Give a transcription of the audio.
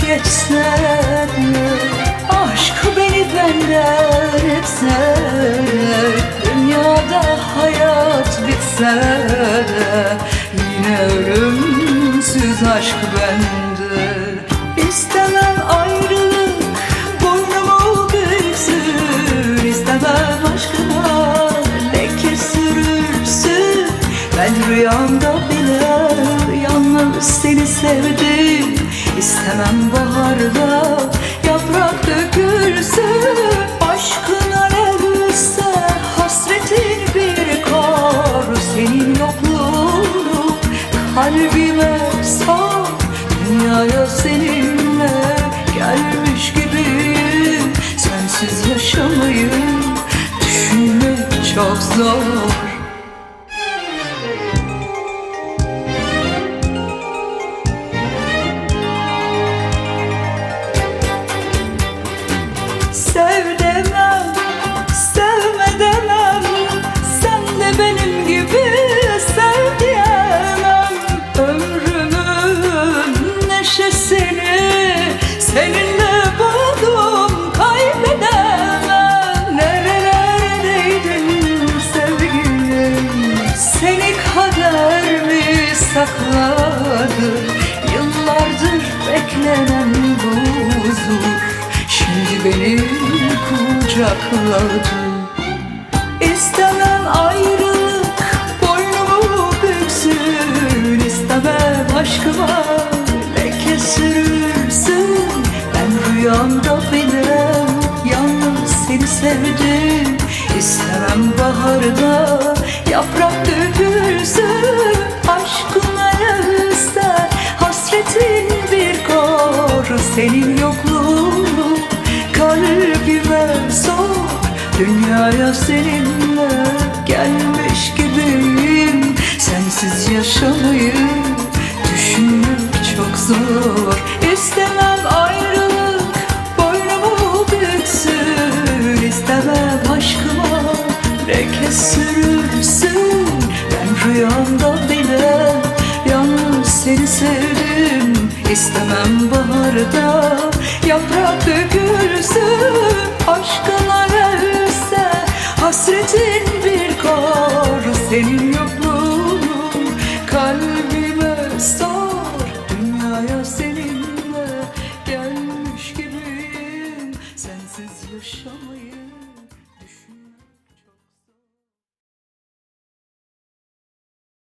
geçsen Aşk beni benden etsen Dünyada hayat bitsen Ben rüyamda bile yalnız seni sevdim. İstemem baharda yaprak dökülsün Aşkın alevse hasretin bir kar. Senin yokluğunu kalbime sar Dünyaya seninle kucakladı İstemem ayrılık boynumu büksün İstemem aşkıma leke sürülsün Ben rüyamda bile yalnız seni sevdim. İstemem baharda yaprak dökülsün Aşkın alevse hasretin bir kor. Senin yokluğunu Dünyaya seninle gelmiş gibiyim. Sensiz yaşamayı düşünmek çok zor. İstemem ayrılık boynumu büksün. İstemem aşkıma leke sürülsün Ben rüyamda bile yalnız seni sevdim. İstemem baharda Sensiz yaşamayı